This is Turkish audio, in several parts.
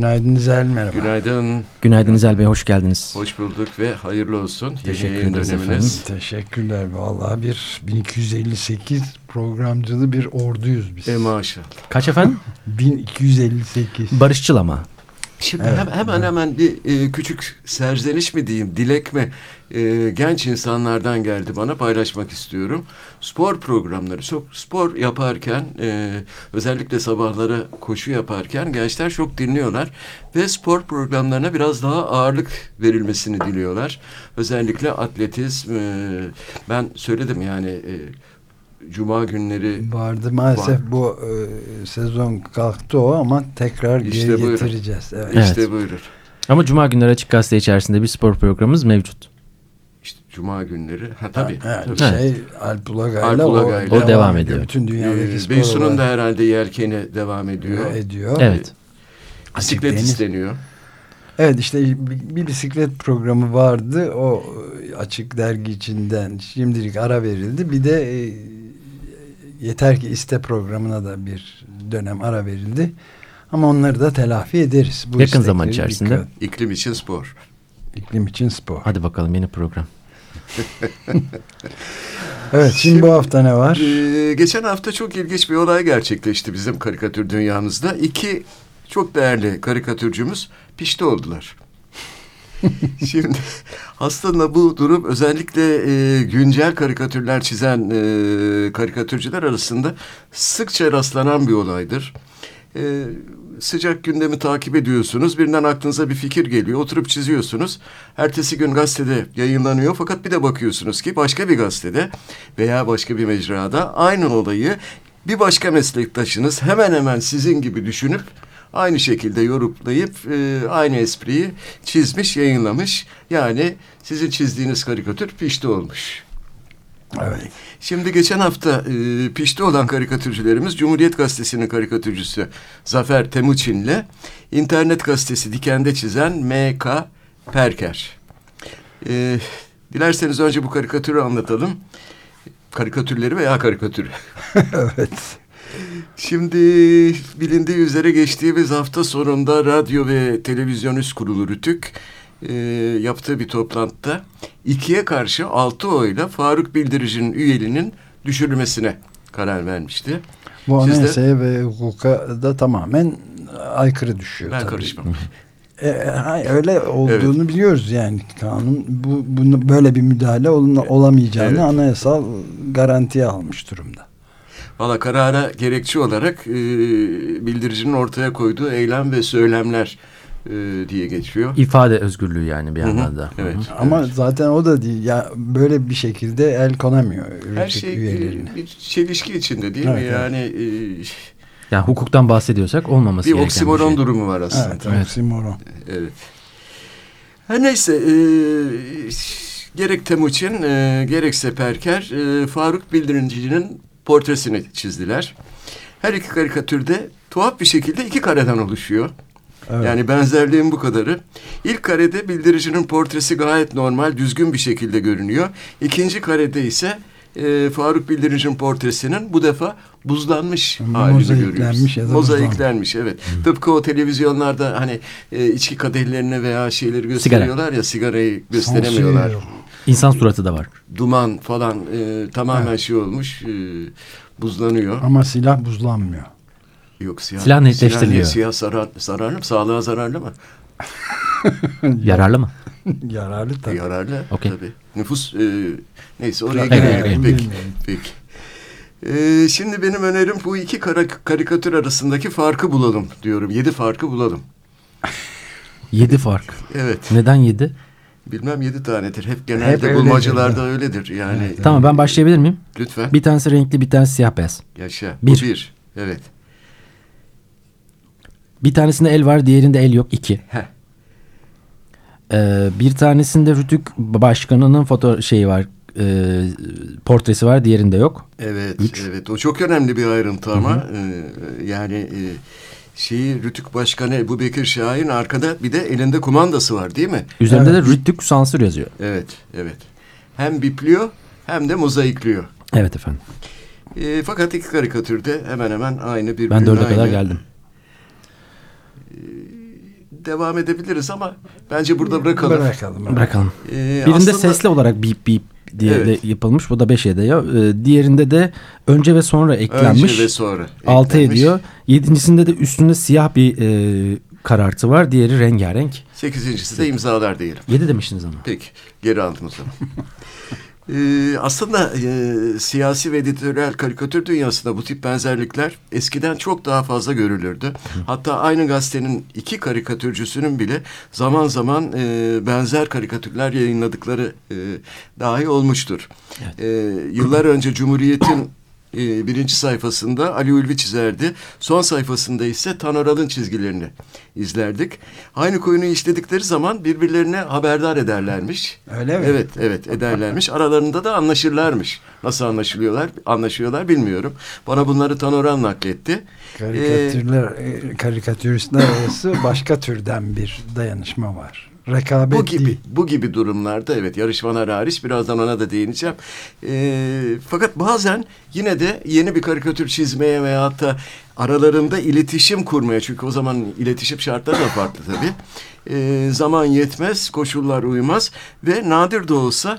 Günaydın İzel merhaba. Günaydın. Günaydın İzel Bey hoş geldiniz. Hoş bulduk ve hayırlı olsun. Teşekkür ederiz döneminiz. Teşekkürler. Vallahi bir 1258 programcılı bir orduyuz biz. E maşallah. Kaç efendim? 1258. Barışçıl ama. Şimdi Evet, hem- hemen hemen bir e, küçük serzeniş mi diyeyim, dilek mi? E, genç insanlardan geldi bana paylaşmak istiyorum. Spor programları, çok spor yaparken e, özellikle sabahları koşu yaparken gençler çok dinliyorlar ve spor programlarına biraz daha ağırlık verilmesini diliyorlar. Özellikle atletizm, e, ben söyledim yani e, cuma günleri Vardı maalesef Var. bu e, sezon kalktı o ama tekrar İşte geri buyurun. getireceğiz. Evet. Evet. işte buyurur. Ama Cuma günleri Açık Gazete içerisinde bir spor programımız mevcut. İşte cuma günleri. Ha tabii. Evet, tabii. şey Alp Ulagay'la Alp Ulagay'la. O devam ediyor. Bütün dünyadaki Ee, spor Beysun'un da herhalde yelkeni devam ediyor. ediyor. Evet. Bisiklet Deniz- isteniyor. Evet işte bir, bir bisiklet programı vardı. O e, açık dergi içinden şimdilik ara verildi. Bir de e, yeter ki iste programına da bir dönem ara verildi. Ama onları da telafi ederiz. Bu Yakın zaman içerisinde. dikkat- İklim için spor. iklim için spor. Hadi bakalım yeni program. Evet şimdi bu hafta ne var? Ee, geçen hafta çok ilginç bir olay gerçekleşti bizim karikatür dünyamızda. İki çok değerli karikatürcümüz pişti oldular. Şimdi aslında bu durum özellikle e, güncel karikatürler çizen e, karikatürcüler arasında sıkça rastlanan bir olaydır. E, sıcak gündemi takip ediyorsunuz. Birinden aklınıza bir fikir geliyor. Oturup çiziyorsunuz. Ertesi gün gazetede yayınlanıyor. Fakat bir de bakıyorsunuz ki başka bir gazetede veya başka bir mecrada aynı olayı bir başka meslektaşınız hemen hemen sizin gibi düşünüp aynı şekilde yorumlayıp e, aynı espriyi çizmiş, yayınlamış. Yani sizin çizdiğiniz karikatür pişti olmuş. Evet. Şimdi geçen hafta e, pişti olan karikatürcülerimiz Cumhuriyet Gazetesi'nin karikatürcüsü Zafer Temuçin'le internet gazetesi Diken'de çizen M.K. Perker. E, dilerseniz önce bu karikatürü anlatalım. Karikatürleri veya karikatürü. evet. Şimdi bilindiği üzere geçtiğimiz hafta sonunda Radyo ve Televizyon Üst Kurulu Rütük e, yaptığı bir toplantıda ikiye karşı altı oyla Faruk Bildirici'nin üyeliğinin düşürülmesine karar vermişti. Bu Siz de- anayasaya ve hukuka da tamamen aykırı düşüyor. Ben tabii. karışmam. E, hayır, öyle olduğunu biliyoruz yani kanun bu bunu böyle bir müdahale olun, olamayacağını Evet. anayasal garantiye almış durumda. Valla karara gerekçe olarak e, bildiricinin ortaya koyduğu eylem ve söylemler e, diye geçiyor. İfade özgürlüğü yani bir yandan da. Evet. Hı hı. Ama evet. zaten o da değil ya böyle bir şekilde el konamıyor her şey üyelerine. e, bir çelişki içinde değil Evet, mi? evet. Yani e, Yani hukuktan bahsediyorsak olmaması bir gereken oksimoron bir şey. durumu var aslında. Evet, Evet. oksimoron. Evet. Her neyse e, gerek Temuçin e, gerekse Perker e, Faruk Bildirici'nin portresini çizdiler. Her iki karikatürde tuhaf bir şekilde iki kareden oluşuyor. Evet. Yani benzerliğin bu kadarı. İlk karede bildiricinin portresi gayet normal, düzgün bir şekilde görünüyor. İkinci karede ise e, Faruk Bildirici'nin portresinin bu defa buzlanmış halini Mozaiklenmiş görüyoruz. ya da Mozaiklenmiş evet. Tıpkı o televizyonlarda hani e, içki kadehlerini veya şeyleri gösteriyorlar ya sigarayı gösteremiyorlar. Sansür. İnsan suratı da var. Duman falan e, tamamen Evet. şey olmuş, e, buzlanıyor. Ama silah buzlanmıyor. Yok siyah. Silah netleştiriliyor. Siyah, siyah zarar, zararlı mı? Sağlığa zararlı mı? Yararlı mı? Yararlı tabii. Yararlı Okey. tabii. Nüfus e, neyse oraya Evet, girelim. evet. Peki. Peki. E, şimdi benim önerim bu iki kara, karikatür arasındaki farkı bulalım diyorum. Yedi farkı bulalım. Yedi fark. Evet. Neden yedi? Bilmem yedi tanedir. Hep Hep genelde öyledir. bulmacalarda öyledir. Yani Evet. Tamam ben başlayabilir miyim? lütfen Bir tanesi renkli bir tanesi siyah beyaz. yaşa. Bir. Bu bir. Evet. Bir tanesinde el var diğerinde el yok. iki. Heh. Ee, bir tanesinde Rütük Başkanı'nın foto şeyi var. e, portresi var diğerinde yok. Evet, Üç. evet. O çok önemli bir ayrıntı ama e, yani e, şeyi Rütük Başkanı Ebu Bekir Şahin arkada bir de elinde kumandası var değil mi? Üzerinde Evet. de Rüttük sansür yazıyor. Evet, evet. Hem bipliyor hem de mozaikliyor. Evet efendim. E, fakat iki karikatürde hemen hemen aynı birbirine Ben dörde kadar geldim. Devam edebiliriz ama bence burada bırakalım. Bırakalım. Bırakalım. E, Birinde aslında- sesli olarak bip bip diye Evet. de yapılmış. Bu da 5 ediyor. Ee, diğerinde de önce ve sonra eklenmiş. Önce ve sonra. 6 eklenmiş. ediyor. Yedincisinde de üstünde siyah bir e, karartı var. Diğeri rengarenk. Sekizincisi de imzalar diyelim. 7 demiştiniz ama. Peki geri aldım o zaman. Ee, aslında e, siyasi ve editoryal karikatür dünyasında bu tip benzerlikler eskiden çok daha fazla görülürdü. Hatta aynı gazetenin iki karikatürcüsünün bile zaman zaman e, benzer karikatürler yayınladıkları e, dahi olmuştur. E, yıllar önce Cumhuriyet'in e, birinci sayfasında Ali Ulvi çizerdi. Son sayfasında ise Tanoral'ın çizgilerini izlerdik. Aynı konuyu işledikleri zaman birbirlerine haberdar ederlermiş. Öyle mi? Evet, evet ederlermiş. Aralarında da anlaşırlarmış. Nasıl anlaşılıyorlar, anlaşıyorlar bilmiyorum. Bana bunları Tanoral nakletti. Karikatürler, e, karikatüristler arası başka türden bir dayanışma var. Rekabet Bu gibi değil. bu gibi durumlarda evet yarışmalar hariç birazdan ona da değineceğim. Ee, fakat bazen yine de yeni bir karikatür çizmeye veyahut da aralarında iletişim kurmaya çünkü o zaman iletişim şartları da farklı tabii. Ee, zaman yetmez, koşullar uymaz ve nadir de olsa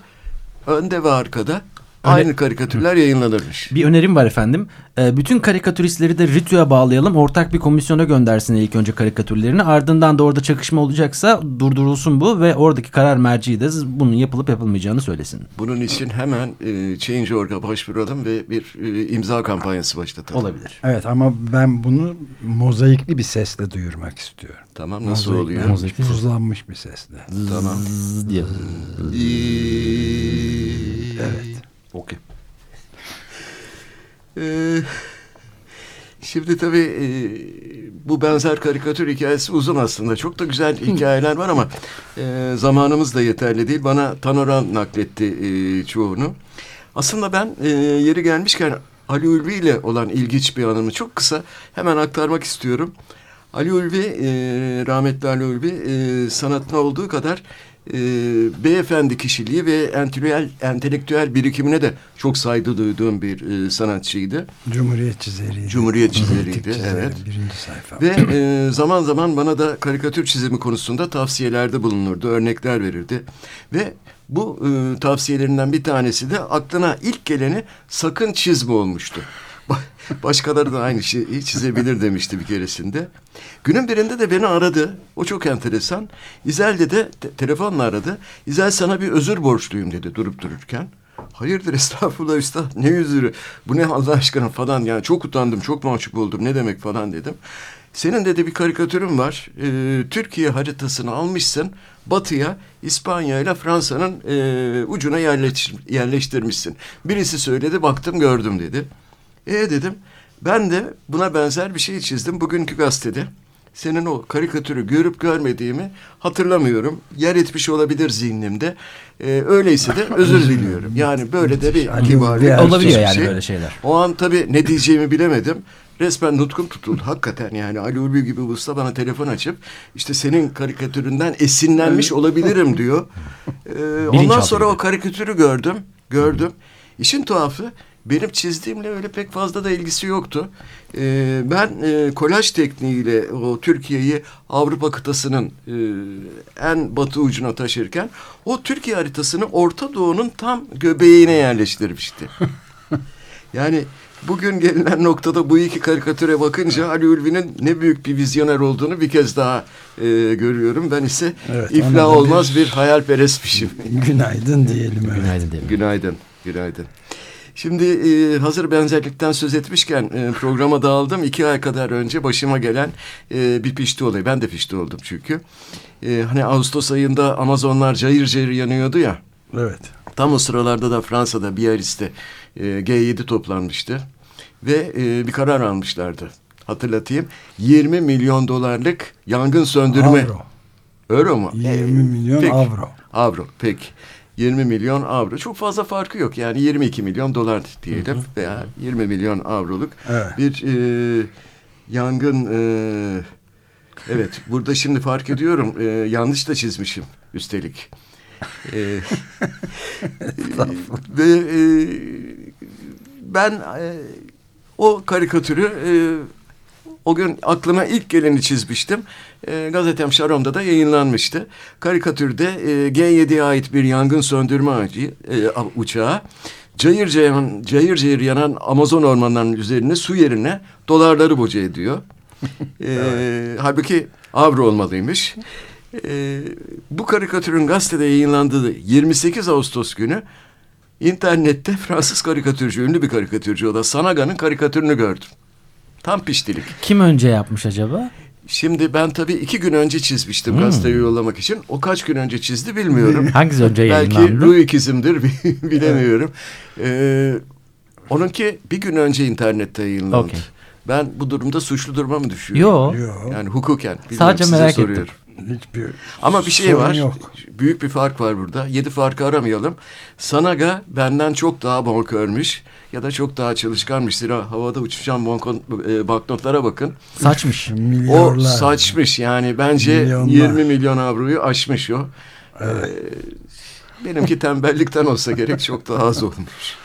önde ve arkada aynı karikatürler yayınlanırmış. Bir önerim var efendim. Ee, bütün karikatüristleri de Ritü'ye bağlayalım. Ortak bir komisyona göndersin ilk önce karikatürlerini. Ardından da orada çakışma olacaksa durdurulsun bu ve oradaki karar merci de bunun yapılıp yapılmayacağını söylesin. Bunun için hemen e, Change.org'a başvuralım ve bir e, imza kampanyası başlatalım. Olabilir. Evet ama ben bunu mozaikli bir sesle duyurmak istiyorum. Tamam nasıl Mozaik- oluyor? Mozaik. Tuzlanmış bir sesle. Tamam. Diye. Evet. Okey. Ee, şimdi tabii e, bu benzer karikatür hikayesi uzun aslında. Çok da güzel hikayeler var ama e, zamanımız da yeterli değil. Bana Tanoran nakletti e, çoğunu. Aslında ben e, yeri gelmişken Ali Ulvi ile olan ilginç bir anımı çok kısa hemen aktarmak istiyorum. Ali Ulvi, e, rahmetli Ali Ulvi e, sanatına olduğu kadar e, beyefendi kişiliği ve entelektüel, entelektüel birikimine de çok saygı duyduğum bir e, sanatçıydı. Cumhuriyet çizeriydi. Cumhuriyet çizeriydi, Politik çizeri, evet. Birinci sayfa. Ve e, zaman zaman bana da karikatür çizimi konusunda tavsiyelerde bulunurdu, örnekler verirdi. Ve bu e, tavsiyelerinden bir tanesi de aklına ilk geleni sakın çizme olmuştu. Ba- Başkaları da aynı şeyi çizebilir demişti bir keresinde. Günün birinde de beni aradı. O çok enteresan. İzel'de de te- telefonla aradı. İzel sana bir özür borçluyum dedi durup dururken. Hayırdır estağfurullah üstad ne özürü bu ne Allah aşkına falan yani çok utandım çok mahcup oldum ne demek falan dedim. Senin dedi bir karikatürün var Ee, Türkiye haritasını almışsın batıya İspanya ile Fransa'nın e, ucuna yerleş, yerleştirmişsin. Birisi söyledi baktım gördüm dedi. E dedim ben de buna benzer bir şey çizdim bugünkü gazetede. Senin o karikatürü görüp görmediğimi hatırlamıyorum. Yer etmiş olabilir zihnimde. Ee, öyleyse de özür diliyorum. Yani böyle de bir Ali kibar, Ulvi bir Olabiliyor yani şey. böyle şeyler. O an tabii ne diyeceğimi bilemedim. Resmen nutkum tutuldu. Hakikaten yani Ali Ulvi gibi usta bana telefon açıp işte senin karikatüründen esinlenmiş olabilirim diyor. Ee, ondan sonra o karikatürü gördüm. Gördüm. İşin tuhafı benim çizdiğimle öyle pek fazla da ilgisi yoktu. Ee, ben e, kolaj tekniğiyle o Türkiye'yi Avrupa kıtasının e, en batı ucuna taşırken o Türkiye haritasını Orta Doğu'nun tam göbeğine yerleştirmişti. Yani bugün gelinen noktada bu iki karikatüre bakınca Ali Ulvi'nin ne büyük bir vizyoner olduğunu bir kez daha e, görüyorum. Ben ise Evet, iflah olmaz bir- bir hayalperestmişim. Günaydın diyelim öyle. Günaydın diyelim. Günaydın, günaydın. Şimdi e, hazır benzerlikten söz etmişken e, programa dağıldım. İki ay kadar önce başıma gelen e, bir pişti olayı. Ben de pişti oldum çünkü. E, hani Ağustos ayında Amazonlar cayır cayır yanıyordu ya. Evet. Tam o sıralarda da Fransa'da Biarritz'te e, G7 toplanmıştı. Ve e, bir karar almışlardı. Hatırlatayım. 20 milyon dolarlık yangın söndürme. Avro. Euro mu? 20 E, milyon peki. avro. Avro peki. 20 milyon avro. Çok fazla farkı yok. Yani 22 milyon dolar diyelim veya 20 milyon avroluk Evet. bir e, yangın e, evet burada şimdi fark ediyorum e, yanlış da çizmişim üstelik. E, ve e, ben e, o karikatürü e, o gün aklıma ilk geleni çizmiştim. E, gazetem Şaron'da da yayınlanmıştı. Karikatürde e, G7'ye ait bir yangın söndürme aracı, e, uçağı cayır cayır, cayır cayır yanan Amazon ormanlarının üzerine su yerine dolarları boca ediyor. e, halbuki avro olmalıymış. E, bu karikatürün gazetede yayınlandığı 28 Ağustos günü internette Fransız karikatürcü, ünlü bir karikatürcü o da Sanaga'nın karikatürünü gördüm. Tam piştilik. Kim önce yapmış acaba? Şimdi ben tabii iki gün önce çizmiştim gazeteye yollamak için. O kaç gün önce çizdi bilmiyorum. Hangisi önce Belki yayınlandı? Ruh ikizimdir bilemiyorum. Ee, onunki bir gün önce internette yayınlandı. Okey. Ben bu durumda suçlu duruma mı düşüyorum? Yo. Yok. Yani hukuken. bilmiyorum, Sadece size merak soruyorum. ettim. Hiçbir Ama bir şey var. Yok. Büyük bir fark var burada. Yedi farkı aramayalım. Sanaga benden çok daha bonkörmüş ya da çok daha çalışkanmış. Zira havada uçuşan bonkon, e, banknotlara bakın. Saçmış. O Milyarlar. saçmış yani bence Milyonlar. 20 milyon avroyu aşmış o. Ee, benimki tembellikten olsa gerek çok daha az olmuş.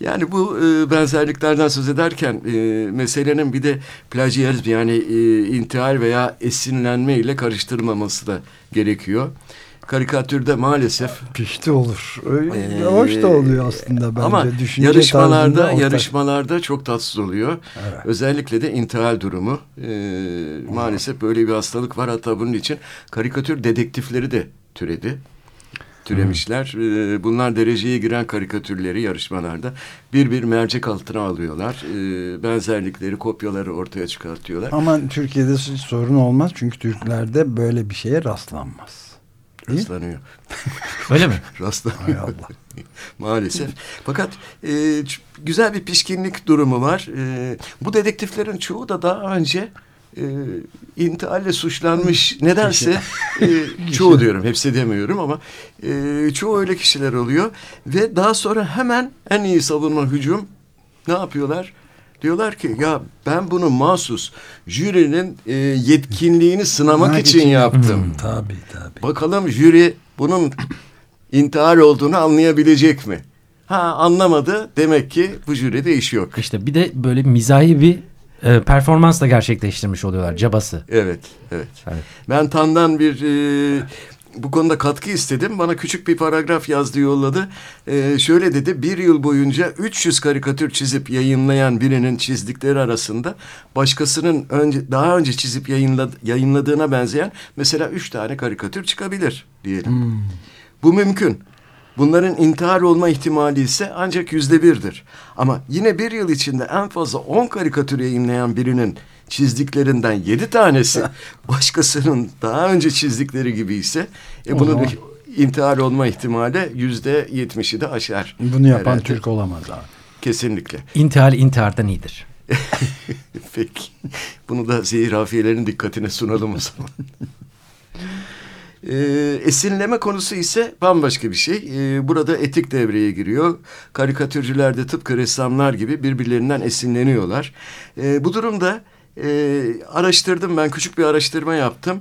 Yani bu e, benzerliklerden söz ederken e, meselenin bir de plagiarizm yani e, intihal veya esinlenme ile karıştırmaması da gerekiyor. Karikatürde maalesef Pişti olur. Ee, Hoş da oluyor aslında bence. ama Düşünce yarışmalarda yarışmalarda çok tatsız oluyor. Evet. Özellikle de intihal durumu. Ee, maalesef böyle bir hastalık var. Hatta bunun için karikatür dedektifleri de türedi. Türemişler. Ee, bunlar dereceye giren karikatürleri yarışmalarda bir bir mercek altına alıyorlar. Ee, benzerlikleri, kopyaları ortaya çıkartıyorlar. Ama Türkiye'de sorun olmaz. Çünkü Türklerde böyle bir şeye rastlanmaz. Rastlanıyor. Öyle mi? Rastlanıyor. Hay Allah. Maalesef. Fakat e, güzel bir pişkinlik durumu var. E, bu dedektiflerin çoğu da daha önce e, intihalle suçlanmış. Nedense e, çoğu diyorum, hepsi demiyorum ama e, çoğu öyle kişiler oluyor. Ve daha sonra hemen en iyi savunma hücum ne yapıyorlar? Diyorlar ki ya ben bunu mahsus jürinin e, yetkinliğini sınamak için yaptım. Hmm, tabii tabii. Bakalım jüri bunun intihar olduğunu anlayabilecek mi? Ha anlamadı. Demek ki bu jüride iş yok. İşte bir de böyle mizahi bir e, performans da gerçekleştirmiş oluyorlar cabası. Evet, evet. Evet. Ben Tan'dan bir e, bu konuda katkı istedim. Bana küçük bir paragraf yazdı yolladı. E, şöyle dedi. Bir yıl boyunca 300 karikatür çizip yayınlayan birinin çizdikleri arasında başkasının önce daha önce çizip yayınladı, yayınladığına benzeyen mesela üç tane karikatür çıkabilir diyelim. Bu mümkün. Bunların intihar olma ihtimali ise ancak yüzde birdir. Ama yine bir yıl içinde en fazla on karikatür yayınlayan birinin çizdiklerinden yedi tanesi başkasının daha önce çizdikleri gibi ise e, zaman- intihar olma ihtimali yüzde yetmişi de aşar. Bunu yapan herhalde. Türk olamaz abi. Kesinlikle. İntihal intihardan iyidir. Peki. Bunu da zehirafiyelerin dikkatine sunalım o zaman. Ee, esinleme konusu ise bambaşka bir şey. Ee, burada etik devreye giriyor. Karikatürcüler de tıpkı ressamlar gibi birbirlerinden esinleniyorlar. Ee, bu durumda e, araştırdım ben küçük bir araştırma yaptım.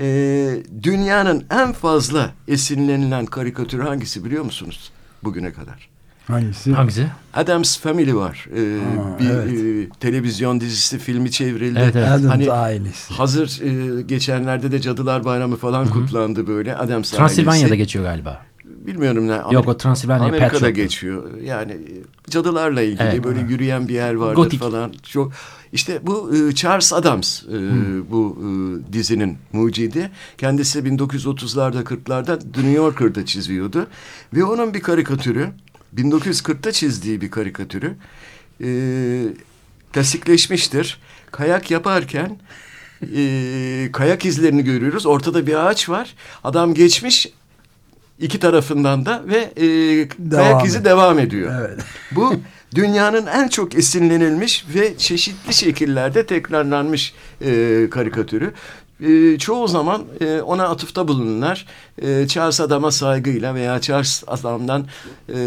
Ee, dünyanın en fazla esinlenilen karikatürü hangisi biliyor musunuz bugüne kadar? Hangisi? Hangisi? Adams Family var. Ee, Ha, bir evet. e, televizyon dizisi, filmi çevrildi. Evet, evet. Adams Hani ailesi. hazır e, geçenlerde de Cadılar Bayramı falan kutlandı böyle. Adams Transilvanya'da ailesi. geçiyor galiba. Bilmiyorum ne. Yok o Transilvanya Pet Amerika'da Shop'tu. geçiyor. Yani e, cadılarla ilgili Evet. böyle yürüyen bir yer vardır Gotik. falan. Çok işte bu e, Charles Adams e, bu e, dizinin mucidi. Kendisi 1930'larda 40'larda The New Yorker'da çiziyordu ve onun bir karikatürü 1940'ta çizdiği bir karikatürü e, klasikleşmiştir. Kayak yaparken e, kayak izlerini görüyoruz. Ortada bir ağaç var. Adam geçmiş iki tarafından da ve e, kayak izi et. devam ediyor. Evet. Bu dünyanın en çok esinlenilmiş ve çeşitli şekillerde tekrarlanmış e, karikatürü. e, çoğu zaman e, ona atıfta bulunurlar. E, Charles Adam'a saygıyla veya Charles Adam'dan e,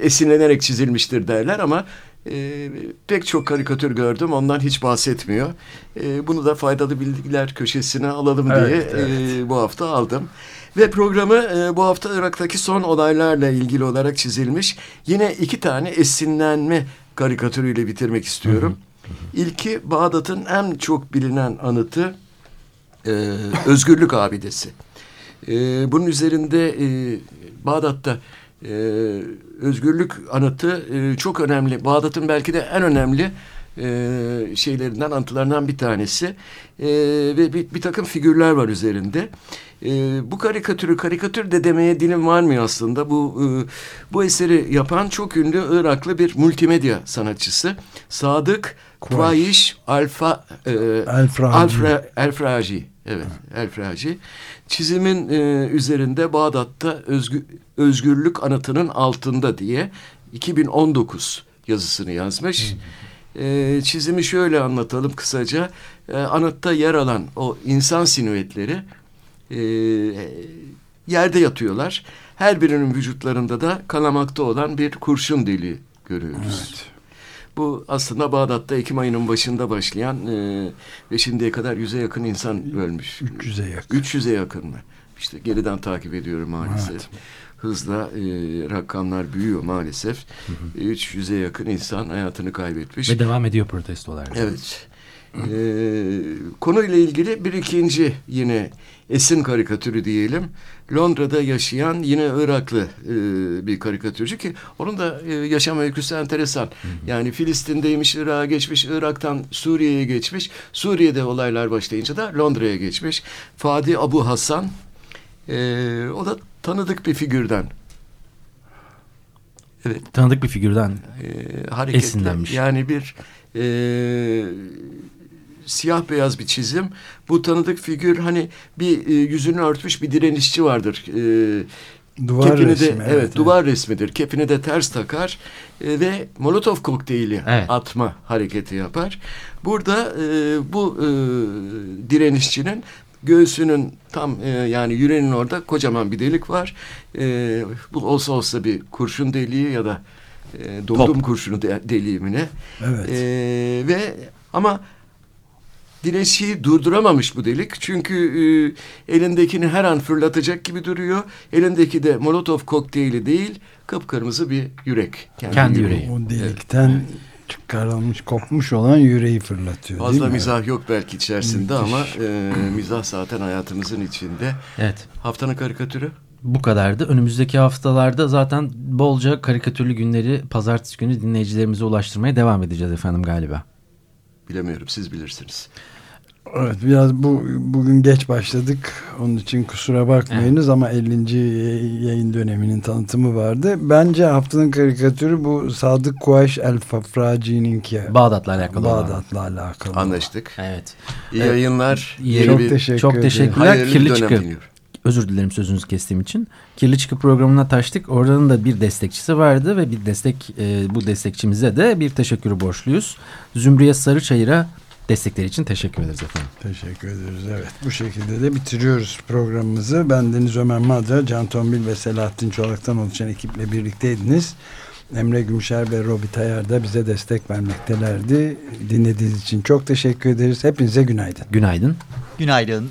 esinlenerek çizilmiştir derler ama e, pek çok karikatür gördüm ondan hiç bahsetmiyor. E, bunu da faydalı bilgiler köşesine alalım Evet, diye evet. E, bu hafta aldım. Ve programı e, bu hafta Irak'taki son olaylarla ilgili olarak çizilmiş yine iki tane esinlenme karikatürüyle bitirmek istiyorum. İlki Bağdat'ın en çok bilinen anıtı e, Özgürlük Abidesi. E, bunun üzerinde e, Bağdat'ta e, Özgürlük Anıtı e, çok önemli. Bağdat'ın belki de en önemli e, şeylerinden, anıtlarından bir tanesi. E, ve bir, bir takım figürler var üzerinde. E, bu karikatürü, karikatür de demeye dilim varmıyor aslında. Bu, e, bu eseri yapan çok ünlü Iraklı bir multimedya sanatçısı. Sadık Kuvayiş Alfa e, Elfraci. Alfra, Elfraci. Evet, Elfraci. Çizimin e, üzerinde Bağdat'ta özgü, özgürlük anıtının altında diye 2019 yazısını yazmış. E, çizimi şöyle anlatalım kısaca. E, anıtta yer alan o insan sinüetleri e, yerde yatıyorlar. Her birinin vücutlarında da kanamakta olan bir kurşun deliği görüyoruz. Evet. Bu aslında Bağdat'ta Ekim ayının başında başlayan e, ve şimdiye kadar yüze yakın insan ölmüş. 300'e yakın. 300'e yakın mı? İşte geriden takip ediyorum maalesef. Evet. Hızla e, rakamlar büyüyor maalesef. E, 300'e yakın insan hayatını kaybetmiş. Ve devam ediyor protestolar. Evet. Ee, konuyla ilgili bir ikinci yine esin karikatürü diyelim. Londra'da yaşayan yine Iraklı e, bir karikatürcü ki onun da e, yaşam öyküsü enteresan. Yani Filistin'deymiş, Irak'a geçmiş, Irak'tan Suriye'ye geçmiş. Suriye'de olaylar başlayınca da Londra'ya geçmiş. Fadi Abu Hasan e, o da tanıdık bir figürden Evet. Tanıdık bir figürden e, hareketli. Esinlenmiş. Yani bir e, siyah beyaz bir çizim. Bu tanıdık figür hani bir e, yüzünü örtmüş bir direnişçi vardır. E, Duvar kepini resmi. de evet, duvar resmidir. Kepini de ters takar e, ve Molotov kokteyli Evet. atma hareketi yapar. Burada e, bu e, direnişçinin göğsünün tam e, yani yüreğinin orada kocaman bir delik var. E, bu olsa olsa bir kurşun deliği ya da e, doldum kurşunu de, deliği mi ne? Evet. E, ve ama direnişi durduramamış bu delik. Çünkü e, elindekini her an fırlatacak gibi duruyor. Elindeki de Molotov kokteyli değil, kıpkırmızı bir yürek. Kendi yüreği. O delikten çıkarılmış, kopmuş olan yüreği fırlatıyor değil Fazla mi? mizah yok belki içerisinde Müthiş. ama e, mizah zaten hayatımızın içinde. Evet. Haftanın karikatürü? Bu kadardı. Önümüzdeki haftalarda zaten bolca karikatürlü günleri pazartesi günü dinleyicilerimize ulaştırmaya devam edeceğiz efendim galiba. Bilemiyorum siz bilirsiniz. Evet biraz bu bugün geç başladık. Onun için kusura bakmayınız ama 50. yayın döneminin tanıtımı vardı. Bence haftanın karikatürü bu Sadık Kuaş El Fafraci'ninki. Bağdat'la alakalı olan. Bağdat'la alakalı. Anlaştık. Evet. İyi Evet. yayınlar. İyi- Yeni Çok bir teşekkür Çok teşekkürler. hayırlı Kirli dönem Çıkı. diliyorum. Özür dilerim sözünüzü kestiğim için. Kirli Çıkı programına taştık. Oradan da bir destekçisi vardı ve bir destek e, bu destekçimize de bir teşekkürü borçluyuz. Zümriye Sarıçayır'a destekleri için teşekkür ederiz efendim. Teşekkür ederiz. Evet bu şekilde de bitiriyoruz programımızı. Ben Deniz Ömer Madra, Can Tombil ve Selahattin Çolak'tan oluşan ekiple birlikteydiniz. Emre Gümüşer ve Robi Tayar da bize destek vermektelerdi. Dinlediğiniz için çok teşekkür ederiz. Hepinize günaydın. Günaydın. Günaydın.